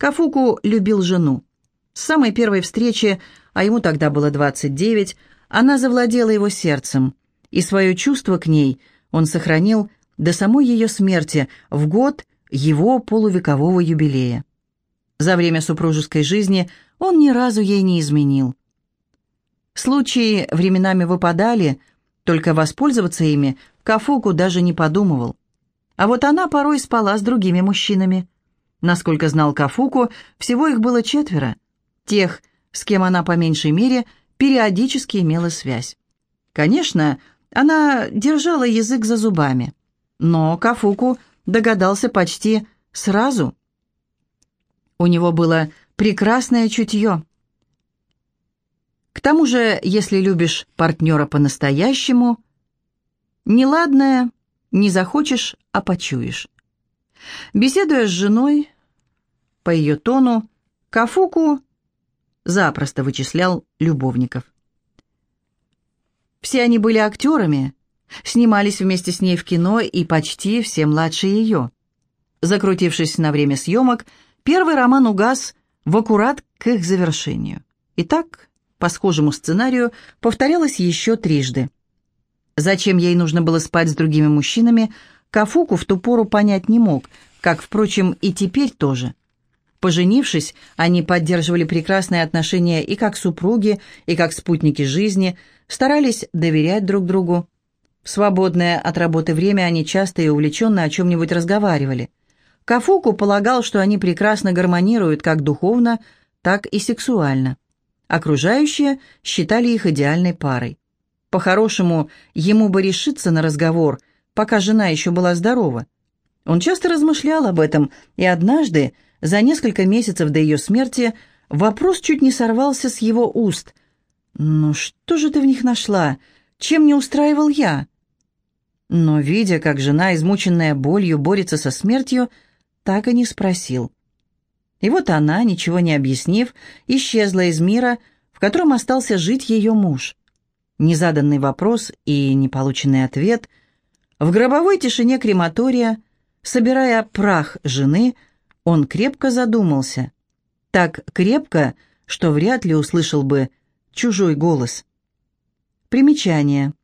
Кафуку любил жену. С самой первой встречи, а ему тогда было 29, она завладела его сердцем, и свое чувство к ней он сохранил до самой ее смерти в год его полувекового юбилея. За время супружеской жизни он ни разу ей не изменил. Случаи временами выпадали, только воспользоваться ими Кафуку даже не подумывал. А вот она порой спала с другими мужчинами. Насколько знал Кафуку, всего их было четверо. Тех, с кем она по меньшей мере периодически имела связь. Конечно, она держала язык за зубами, но Кафуку догадался почти сразу. У него было прекрасное чутье. К тому же, если любишь партнера по-настоящему, неладное не захочешь, а почуешь. Беседуя с женой, по ее тону, Кафуку запросто вычислял любовников. Все они были актерами, снимались вместе с ней в кино и почти все младше ее. Закрутившись на время съемок, первый роман угас в аккурат к их завершению. И так, по схожему сценарию, повторялось еще трижды. Зачем ей нужно было спать с другими мужчинами, Кафуку в ту пору понять не мог, как, впрочем, и теперь тоже. Поженившись, они поддерживали прекрасные отношения и как супруги, и как спутники жизни, старались доверять друг другу. В свободное от работы время они часто и увлеченно о чем-нибудь разговаривали. Кафуку полагал, что они прекрасно гармонируют как духовно, так и сексуально. Окружающие считали их идеальной парой. По-хорошему, ему бы решиться на разговор, пока жена еще была здорова. Он часто размышлял об этом, и однажды, за несколько месяцев до ее смерти вопрос чуть не сорвался с его уст. «Ну что же ты в них нашла? Чем не устраивал я?» Но, видя, как жена, измученная болью, борется со смертью, так и не спросил. И вот она, ничего не объяснив, исчезла из мира, в котором остался жить ее муж. Незаданный вопрос и неполученный ответ. В гробовой тишине крематория, собирая прах жены, он крепко задумался. Так крепко, что вряд ли услышал бы чужой голос. Примечание.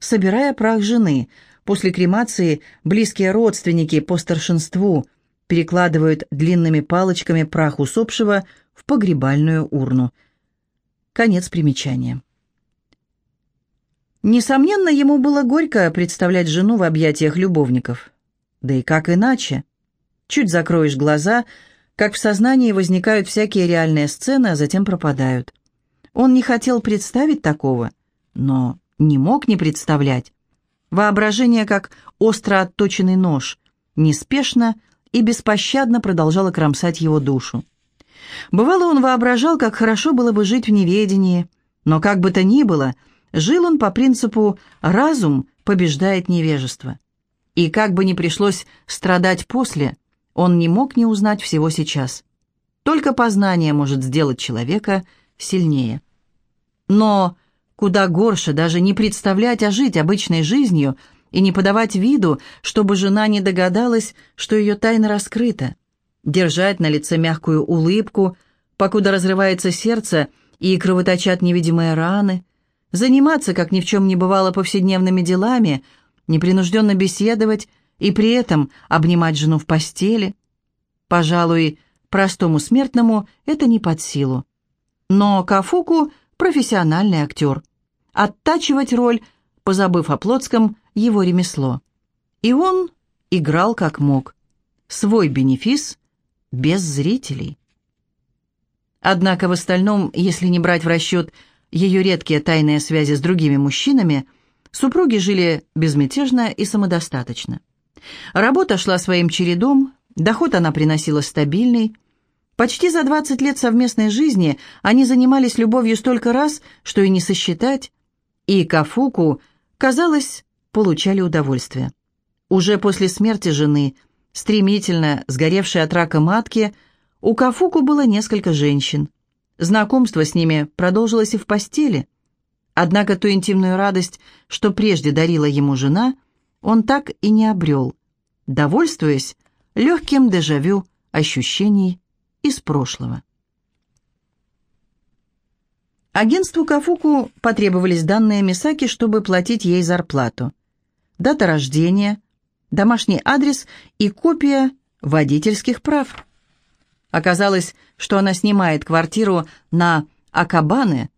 Собирая прах жены, после кремации близкие родственники по старшинству перекладывают длинными палочками прах усопшего в погребальную урну. Конец примечания. Несомненно, ему было горько представлять жену в объятиях любовников. Да и как иначе? Чуть закроешь глаза, как в сознании возникают всякие реальные сцены, а затем пропадают. Он не хотел представить такого, но не мог не представлять. Воображение, как остро отточенный нож, неспешно и беспощадно продолжало кромсать его душу. Бывало, он воображал, как хорошо было бы жить в неведении, но как бы то ни было, жил он по принципу «разум побеждает невежество». И как бы ни пришлось страдать после, он не мог не узнать всего сейчас. Только познание может сделать человека сильнее. Но куда горше даже не представлять, а жить обычной жизнью и не подавать виду, чтобы жена не догадалась, что ее тайна раскрыта. Держать на лице мягкую улыбку, покуда разрывается сердце и кровоточат невидимые раны, заниматься, как ни в чем не бывало, повседневными делами, непринужденно беседовать и при этом обнимать жену в постели. Пожалуй, простому смертному это не под силу. Но Кафуку – профессиональный актер. Оттачивать роль, позабыв о плотском, его ремесло. И он играл как мог. Свой бенефис без зрителей. Однако в остальном, если не брать в расчет ее редкие тайные связи с другими мужчинами, супруги жили безмятежно и самодостаточно. Работа шла своим чередом, доход она приносила стабильный. Почти за 20 лет совместной жизни они занимались любовью столько раз, что и не сосчитать, и Кафуку, казалось, получали удовольствие. Уже после смерти жены, стремительно сгоревшей от рака матки, у Кафуку было несколько женщин. Знакомство с ними продолжилось и в постели. Однако ту интимную радость, что прежде дарила ему жена, он так и не обрел, довольствуясь легким дежавю ощущений из прошлого. Агентству Кафуку потребовались данные Мисаки, чтобы платить ей зарплату. Дата рождения, домашний адрес и копия водительских прав. Оказалось, что она снимает квартиру на Акабане,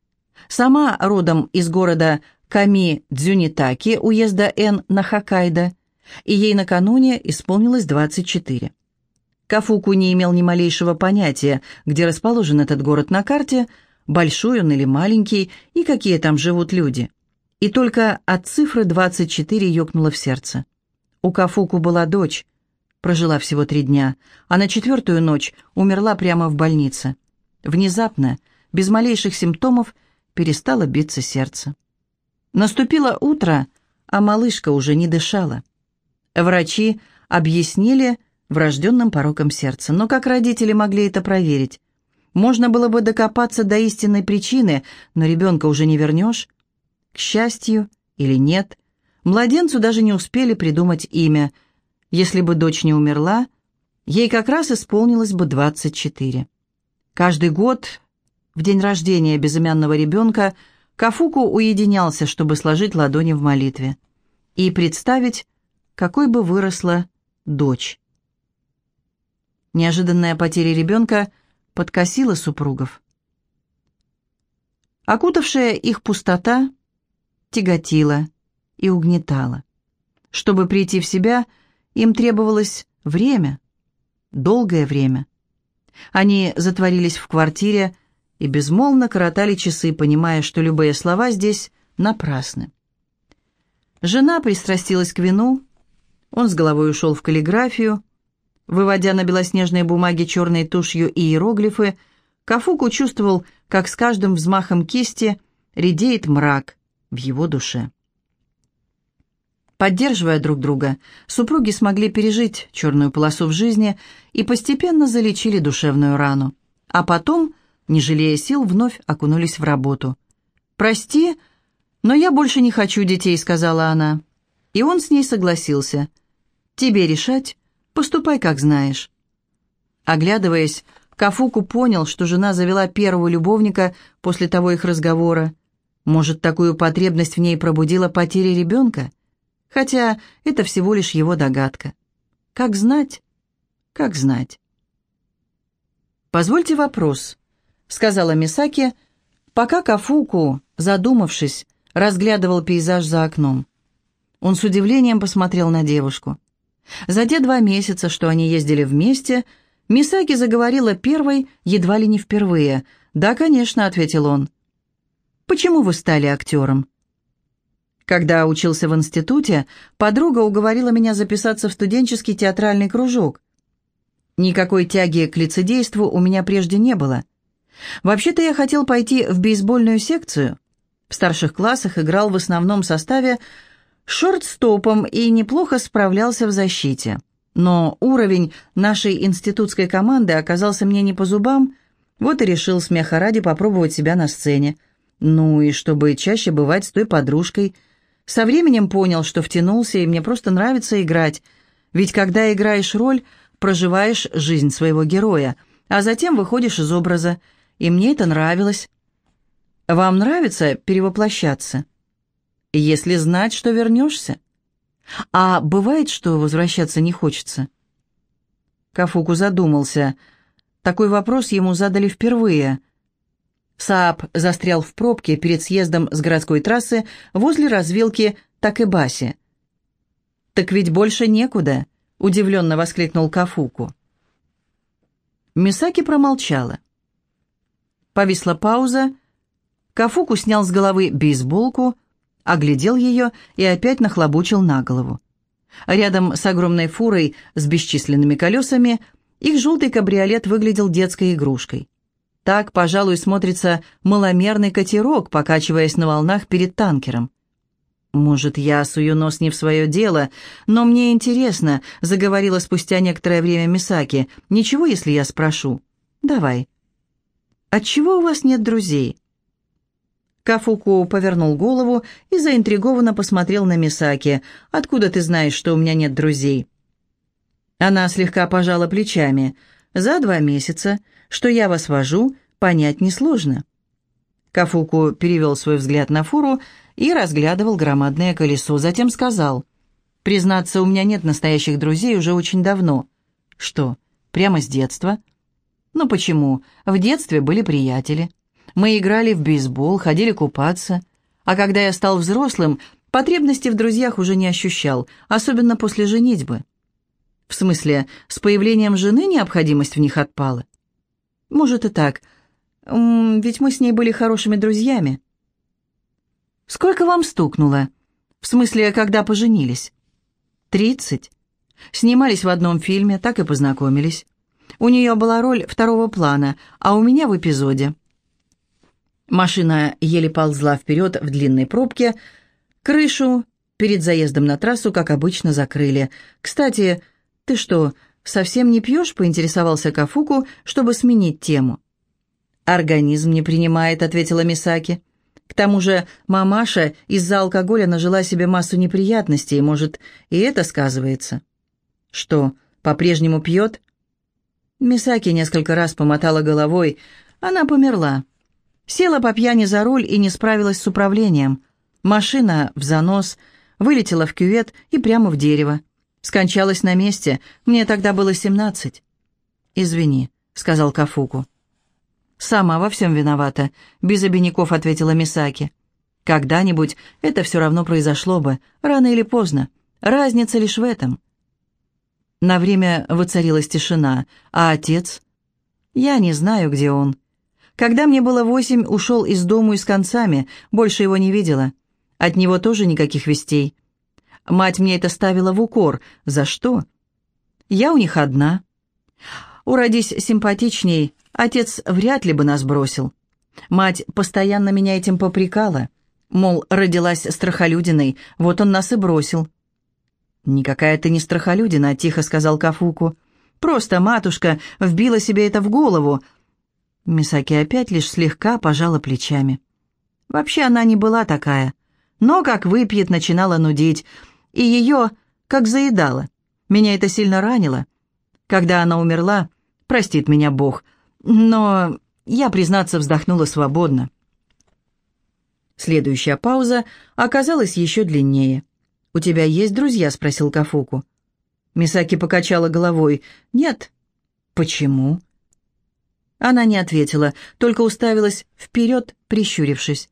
сама родом из города Ками-Дзюнитаки, уезда Н на Хоккайдо, и ей накануне исполнилось 24. Кафуку не имел ни малейшего понятия, где расположен этот город на карте – большой он или маленький, и какие там живут люди. И только от цифры 24 ёкнуло в сердце. У Кафуку была дочь, прожила всего три дня, а на четвертую ночь умерла прямо в больнице. Внезапно, без малейших симптомов, перестало биться сердце. Наступило утро, а малышка уже не дышала. Врачи объяснили врожденным пороком сердца, но как родители могли это проверить? Можно было бы докопаться до истинной причины, но ребенка уже не вернешь. К счастью или нет, младенцу даже не успели придумать имя. Если бы дочь не умерла, ей как раз исполнилось бы 24. Каждый год, в день рождения безымянного ребенка, Кафуку уединялся, чтобы сложить ладони в молитве и представить, какой бы выросла дочь. Неожиданная потеря ребенка – подкосила супругов. Окутавшая их пустота тяготила и угнетала. Чтобы прийти в себя, им требовалось время, долгое время. Они затворились в квартире и безмолвно коротали часы, понимая, что любые слова здесь напрасны. Жена пристрастилась к вину, он с головой ушел в каллиграфию, Выводя на белоснежной бумаге черной тушью иероглифы, Кафуку чувствовал, как с каждым взмахом кисти редеет мрак в его душе. Поддерживая друг друга, супруги смогли пережить черную полосу в жизни и постепенно залечили душевную рану. А потом, не жалея сил, вновь окунулись в работу. «Прости, но я больше не хочу детей», — сказала она. И он с ней согласился. «Тебе решать, Поступай, как знаешь». Оглядываясь, Кафуку понял, что жена завела первого любовника после того их разговора. Может, такую потребность в ней пробудила потеря ребенка? Хотя это всего лишь его догадка. Как знать? Как знать? «Позвольте вопрос», — сказала Мисаки, пока Кафуку, задумавшись, разглядывал пейзаж за окном. Он с удивлением посмотрел на девушку. За те два месяца, что они ездили вместе, Мисаки заговорила первой, едва ли не впервые. «Да, конечно», — ответил он. «Почему вы стали актером?» Когда учился в институте, подруга уговорила меня записаться в студенческий театральный кружок. Никакой тяги к лицедейству у меня прежде не было. Вообще-то я хотел пойти в бейсбольную секцию. В старших классах играл в основном составе шортстопом и неплохо справлялся в защите. Но уровень нашей институтской команды оказался мне не по зубам, вот и решил смеха ради попробовать себя на сцене. Ну и чтобы чаще бывать с той подружкой. Со временем понял, что втянулся, и мне просто нравится играть. Ведь когда играешь роль, проживаешь жизнь своего героя, а затем выходишь из образа. И мне это нравилось. Вам нравится перевоплощаться? если знать, что вернешься. А бывает, что возвращаться не хочется?» Кафуку задумался. Такой вопрос ему задали впервые. Сааб застрял в пробке перед съездом с городской трассы возле развилки Такебаси. «Так ведь больше некуда», — удивленно воскликнул Кафуку. Мисаки промолчала. Повисла пауза. Кафуку снял с головы бейсболку, оглядел ее и опять нахлобучил на голову. Рядом с огромной фурой с бесчисленными колесами их желтый кабриолет выглядел детской игрушкой. Так, пожалуй, смотрится маломерный катерок, покачиваясь на волнах перед танкером. «Может, я сую нос не в свое дело, но мне интересно», — заговорила спустя некоторое время Мисаки. «Ничего, если я спрошу?» «Давай». «Отчего у вас нет друзей?» Кафуку повернул голову и заинтригованно посмотрел на Мисаки. «Откуда ты знаешь, что у меня нет друзей?» Она слегка пожала плечами. За два месяца, что я вас вожу, понять несложно». Кафуку перевел свой взгляд на фуру и разглядывал громадное колесо, затем сказал, «Признаться, у меня нет настоящих друзей уже очень давно». «Что, прямо с детства?» «Ну почему? В детстве были приятели. Мы играли в бейсбол, ходили купаться. А когда я стал взрослым, потребности в друзьях уже не ощущал, особенно после женитьбы». «В смысле, с появлением жены необходимость в них отпала?» «Может и так. Ведь мы с ней были хорошими друзьями». «Сколько вам стукнуло? В смысле, когда поженились?» «Тридцать. Снимались в одном фильме, так и познакомились. У нее была роль второго плана, а у меня в эпизоде». Машина еле ползла вперед в длинной пробке. Крышу перед заездом на трассу, как обычно, закрыли. «Кстати, ты что, совсем не пьешь?» — поинтересовался Кафуку, чтобы сменить тему. «Организм не принимает», — ответила Мисаки. «К тому же мамаша из-за алкоголя нажила себе массу неприятностей, может, и это сказывается». «Что, по-прежнему пьет?» Мисаки несколько раз помотала головой. Она померла. Села по пьяни за руль и не справилась с управлением. Машина в занос, вылетела в кювет и прямо в дерево. Скончалась на месте, мне тогда было семнадцать. «Извини», — сказал Кафуку. «Сама во всем виновата», — без обиняков ответила Мисаки. «Когда-нибудь это все равно произошло бы, рано или поздно. Разница лишь в этом». На время воцарилась тишина, а отец? Я не знаю, где он. Когда мне было восемь, ушел из дому и с концами, больше его не видела. От него тоже никаких вестей. Мать мне это ставила в укор. За что? Я у них одна. Уродись симпатичней, отец вряд ли бы нас бросил. Мать постоянно меня этим попрекала. Мол, родилась страхолюдиной, вот он нас и бросил. «Никакая ты не страхолюдина», — тихо сказал Кафуку. «Просто матушка вбила себе это в голову». Мисаки опять лишь слегка пожала плечами. Вообще она не была такая. Но как выпьет, начинала нудить. И ее как заедала. Меня это сильно ранило. Когда она умерла, простит меня Бог. Но я, признаться, вздохнула свободно. Следующая пауза оказалась еще длиннее. «У тебя есть друзья?» — спросил Кафуку. Мисаки покачала головой. «Нет». «Почему?» Она не ответила, только уставилась вперед, прищурившись.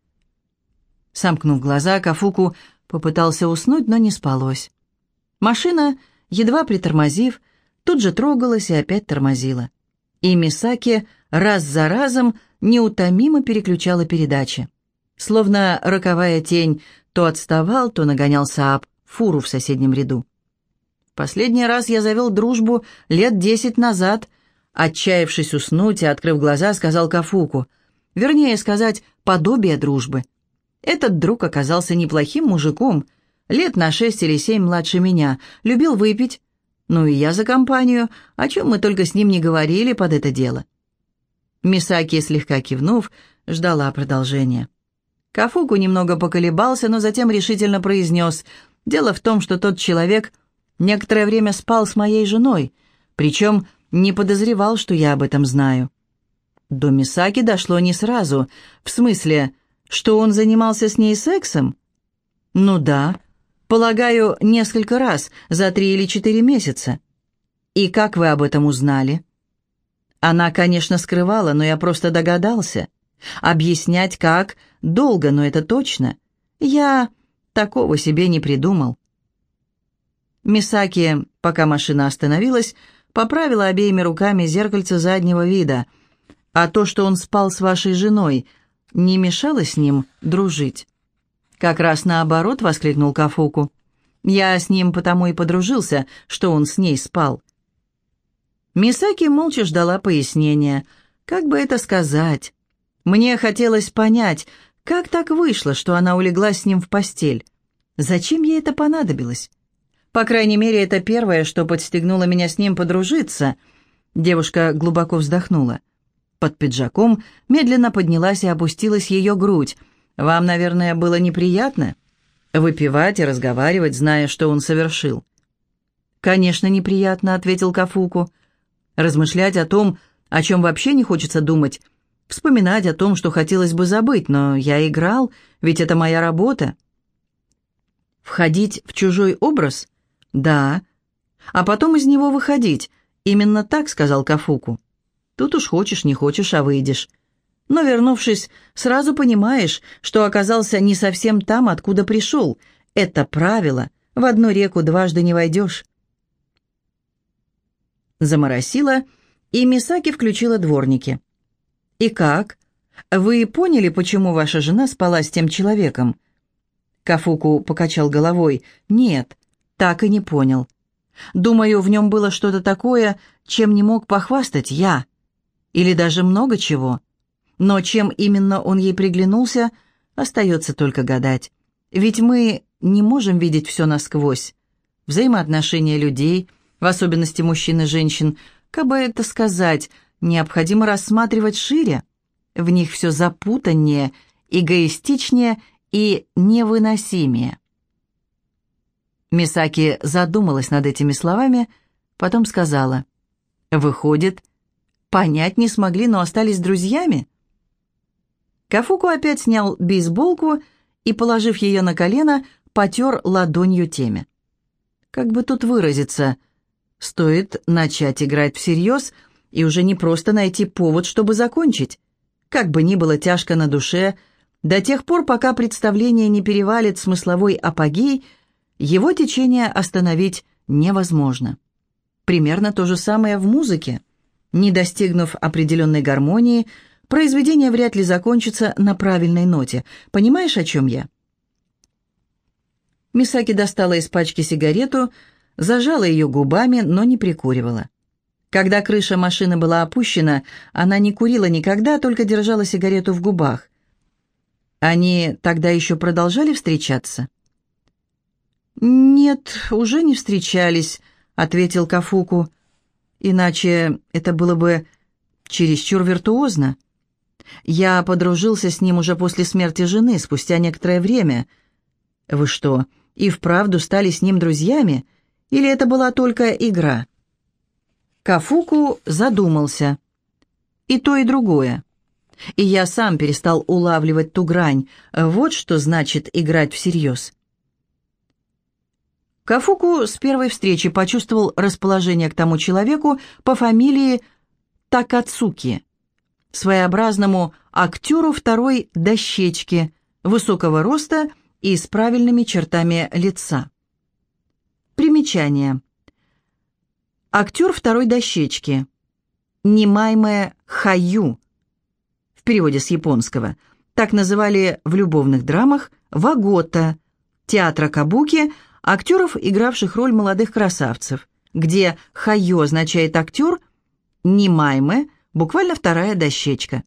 Сомкнув глаза, Кафуку попытался уснуть, но не спалось. Машина, едва притормозив, тут же трогалась и опять тормозила. И Мисаки раз за разом неутомимо переключала передачи. Словно роковая тень то отставал, то нагонял Сааб фуру в соседнем ряду. Последний раз я завел дружбу лет десять назад, отчаявшись уснуть и открыв глаза, сказал Кафуку. Вернее сказать, подобие дружбы. Этот друг оказался неплохим мужиком, лет на шесть или семь младше меня, любил выпить. Ну и я за компанию, о чем мы только с ним не говорили под это дело. Мисаки, слегка кивнув, ждала продолжения. Кафуку немного поколебался, но затем решительно произнес — Дело в том, что тот человек некоторое время спал с моей женой, причем не подозревал, что я об этом знаю. До Мисаки дошло не сразу, в смысле, что он занимался с ней сексом? Ну да, полагаю, несколько раз, за три или четыре месяца. И как вы об этом узнали? Она, конечно, скрывала, но я просто догадался. Объяснять как, долго, но это точно. Я Такого себе не придумал. Мисаки, пока машина остановилась, поправила обеими руками зеркальце заднего вида. А то, что он спал с вашей женой, не мешало с ним дружить? «Как раз наоборот», — воскликнул Кафуку. «Я с ним потому и подружился, что он с ней спал». Мисаки молча ждала пояснения. Как бы это сказать? Мне хотелось понять, как так вышло, что она улеглась с ним в постель? Зачем ей это понадобилось? По крайней мере, это первое, что подстегнуло меня с ним подружиться. Девушка глубоко вздохнула. Под пиджаком медленно поднялась и опустилась ее грудь. «Вам, наверное, было неприятно?» «Выпивать и разговаривать, зная, что он совершил». «Конечно, неприятно», — ответил Кафуку. размышлять о том, о чем вообще не хочется думать, вспоминать о том, что хотелось бы забыть, но я играл, ведь это моя работа. Входить в чужой образ? Да. А потом из него выходить. Именно так, сказал Кафуку. Тут уж хочешь, не хочешь, а выйдешь. Но, вернувшись, сразу понимаешь, что оказался не совсем там, откуда пришел. Это правило. В одну реку дважды не войдешь. Заморосила, и Мисаки включила дворники. «И как? Вы поняли, почему ваша жена спала с тем человеком?» Кафуку покачал головой. «Нет, так и не понял. Думаю, в нем было что-то такое, чем не мог похвастать я. Или даже много чего. Но чем именно он ей приглянулся, остается только гадать. Ведь мы не можем видеть все насквозь. Взаимоотношения людей, в особенности мужчин и женщин, как бы это сказать, необходимо рассматривать шире. В них все запутаннее, эгоистичнее и невыносимее. Мисаки задумалась над этими словами, потом сказала, «Выходит, понять не смогли, но остались друзьями?» Кафуку опять снял бейсболку и, положив ее на колено, потер ладонью теме. Как бы тут выразиться, стоит начать играть всерьез и уже не просто найти повод, чтобы закончить. Как бы ни было тяжко на душе, до тех пор, пока представление не перевалит смысловой апогей, его течение остановить невозможно. Примерно то же самое в музыке. Не достигнув определенной гармонии – произведение вряд ли закончится на правильной ноте. Понимаешь, о чем я?» Мисаки достала из пачки сигарету, зажала ее губами, но не прикуривала. Когда крыша машины была опущена, она не курила никогда, только держала сигарету в губах. Они тогда еще продолжали встречаться? «Нет, уже не встречались», — ответил Кафуку. «Иначе это было бы чересчур виртуозно. Я подружился с ним уже после смерти жены, спустя некоторое время. Вы что, и вправду стали с ним друзьями? Или это была только игра?» Кафуку задумался. И то, и другое. И я сам перестал улавливать ту грань. Вот что значит играть всерьез. Кафуку с первой встречи почувствовал расположение к тому человеку по фамилии Такацуки своеобразному актеру второй дощечки, высокого роста и с правильными чертами лица. Примечание. Актер второй дощечки. Нимайме Хаю. В переводе с японского. Так называли в любовных драмах Вагота, театра Кабуки, актеров, игравших роль молодых красавцев, где Хаю означает актер, Нимайме буквально вторая дощечка.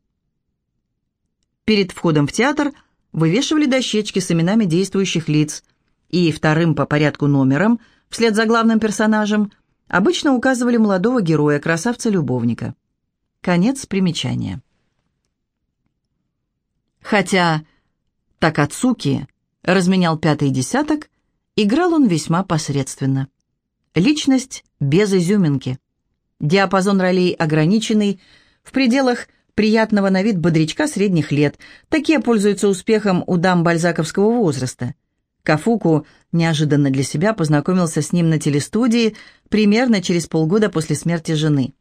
Перед входом в театр вывешивали дощечки с именами действующих лиц, и вторым по порядку номером, вслед за главным персонажем, обычно указывали молодого героя, красавца-любовника. Конец примечания. Хотя Такацуки разменял пятый десяток, играл он весьма посредственно. Личность без изюминки. Диапазон ролей ограниченный, в пределах приятного на вид бодрячка средних лет. Такие пользуются успехом у дам бальзаковского возраста. Кафуку неожиданно для себя познакомился с ним на телестудии примерно через полгода после смерти жены.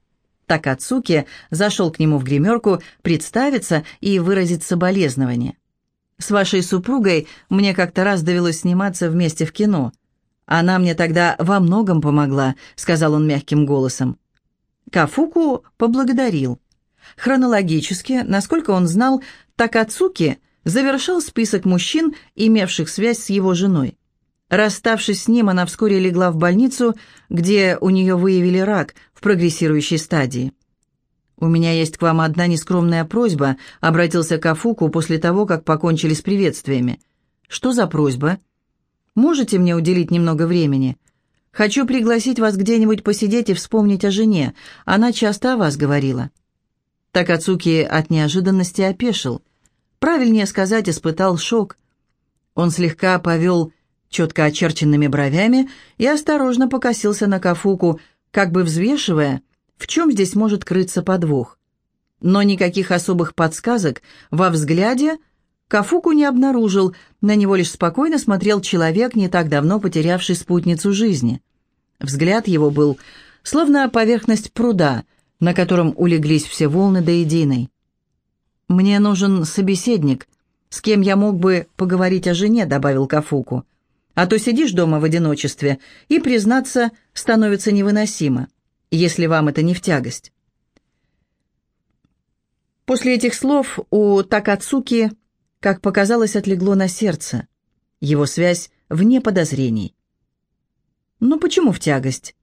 Такацуки зашел к нему в гримерку представиться и выразить соболезнование. «С вашей супругой мне как-то раз довелось сниматься вместе в кино. Она мне тогда во многом помогла», — сказал он мягким голосом. Кафуку поблагодарил. Хронологически, насколько он знал, Такацуки завершал список мужчин, имевших связь с его женой. Расставшись с ним, она вскоре легла в больницу, где у нее выявили рак в прогрессирующей стадии. «У меня есть к вам одна нескромная просьба», — обратился Кафуку после того, как покончили с приветствиями. «Что за просьба?» «Можете мне уделить немного времени?» «Хочу пригласить вас где-нибудь посидеть и вспомнить о жене. Она часто о вас говорила». Такацуки от неожиданности опешил. Правильнее сказать, испытал шок. Он слегка повел четко очерченными бровями и осторожно покосился на Кафуку, как бы взвешивая, в чем здесь может крыться подвох. Но никаких особых подсказок во взгляде Кафуку не обнаружил, на него лишь спокойно смотрел человек, не так давно потерявший спутницу жизни. Взгляд его был словно поверхность пруда, на котором улеглись все волны до единой. «Мне нужен собеседник, с кем я мог бы поговорить о жене», — добавил Кафуку. «А то сидишь дома в одиночестве, и, признаться, становится невыносимо, если вам это не в тягость». После этих слов у Такацуки как показалось, отлегло на сердце. Его связь вне подозрений. Ну почему в тягость?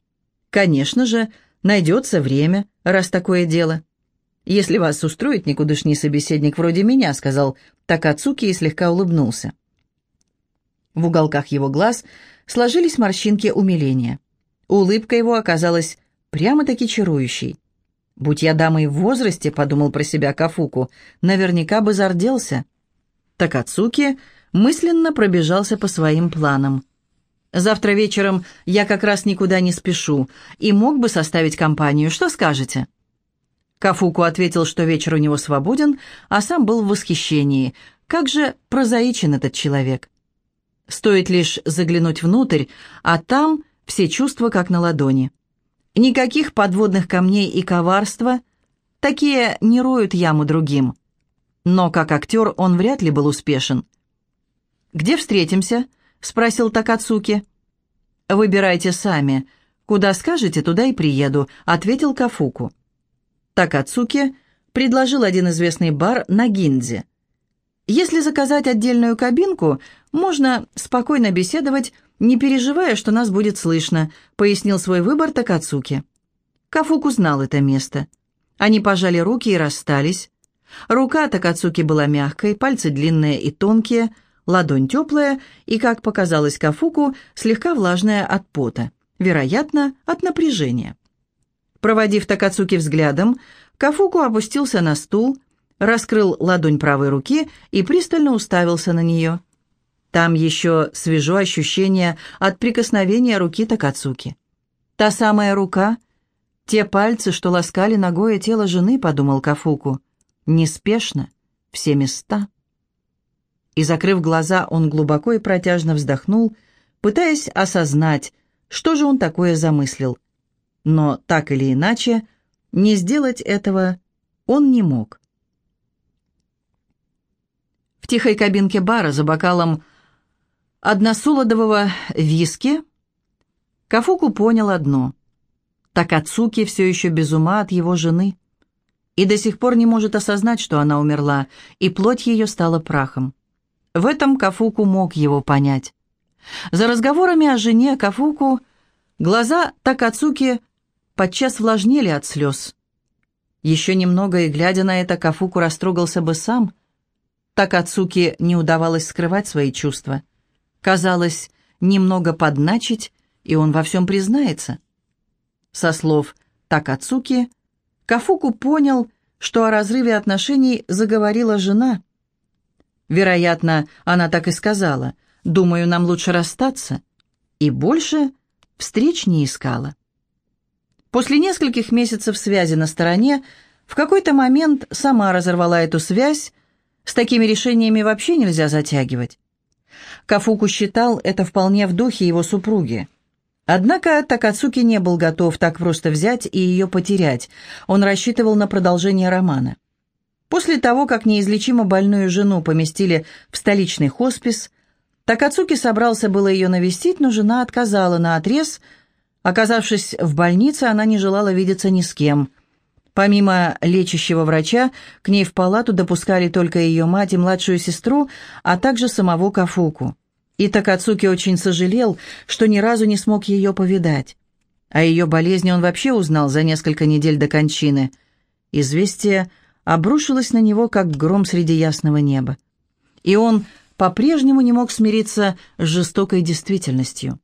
Конечно же, найдется время, раз такое дело. Если вас устроит никудышний собеседник вроде меня, сказал Такацуки и слегка улыбнулся. В уголках его глаз сложились морщинки умиления. Улыбка его оказалась прямо-таки чарующей. «Будь я дамой в возрасте», — подумал про себя Кафуку, — «наверняка бы зарделся». Такацуки мысленно пробежался по своим планам. «Завтра вечером я как раз никуда не спешу и мог бы составить компанию. Что скажете?» Кафуку ответил, что вечер у него свободен, а сам был в восхищении. Как же прозаичен этот человек. Стоит лишь заглянуть внутрь, а там все чувства как на ладони. Никаких подводных камней и коварства. Такие не роют яму другим. Но как актер он вряд ли был успешен. «Где встретимся?» — спросил Такацуки. «Выбирайте сами. Куда скажете, туда и приеду», — ответил Кафуку. Такацуки предложил один известный бар на Гиндзе. «Если заказать отдельную кабинку, можно спокойно беседовать, не переживая, что нас будет слышно», — пояснил свой выбор Такацуки. Кафуку знал это место. Они пожали руки и расстались. Рука Такацуки была мягкой, пальцы длинные и тонкие, ладонь теплая и, как показалось Кафуку, слегка влажная от пота, вероятно, от напряжения. Проводив Такацуки взглядом, Кафуку опустился на стул, раскрыл ладонь правой руки и пристально уставился на нее. Там еще свежо ощущение от прикосновения руки Такацуки. «Та самая рука, те пальцы, что ласкали ногое тело жены», — подумал Кафуку неспешно, все места. И, закрыв глаза, он глубоко и протяжно вздохнул, пытаясь осознать, что же он такое замыслил. Но так или иначе, не сделать этого он не мог. В тихой кабинке бара за бокалом односолодового виски Кафуку понял одно. Такацуки все еще без ума от его жены и до сих пор не может осознать, что она умерла, и плоть ее стала прахом. В этом Кафуку мог его понять. За разговорами о жене Кафуку глаза Такацуки подчас влажнели от слез. Еще немного, и, глядя на это, Кафуку растрогался бы сам. Такацуки не удавалось скрывать свои чувства. Казалось, немного подначить, и он во всем признается. Со слов Такацуки – Кафуку понял, что о разрыве отношений заговорила жена. Вероятно, она так и сказала. «Думаю, нам лучше расстаться». И больше встреч не искала. После нескольких месяцев связи на стороне, в какой-то момент сама разорвала эту связь, с такими решениями вообще нельзя затягивать. Кафуку считал это вполне в духе его супруги. Однако Такацуки не был готов так просто взять и ее потерять. Он рассчитывал на продолжение романа. После того, как неизлечимо больную жену поместили в столичный хоспис, Такацуки собрался было ее навестить, но жена отказала на отрез. Оказавшись в больнице, она не желала видеться ни с кем. Помимо лечащего врача, к ней в палату допускали только ее мать и младшую сестру, а также самого Кафуку. И Такацуки очень сожалел, что ни разу не смог ее повидать. О ее болезни он вообще узнал за несколько недель до кончины. Известие обрушилось на него, как гром среди ясного неба. И он по-прежнему не мог смириться с жестокой действительностью.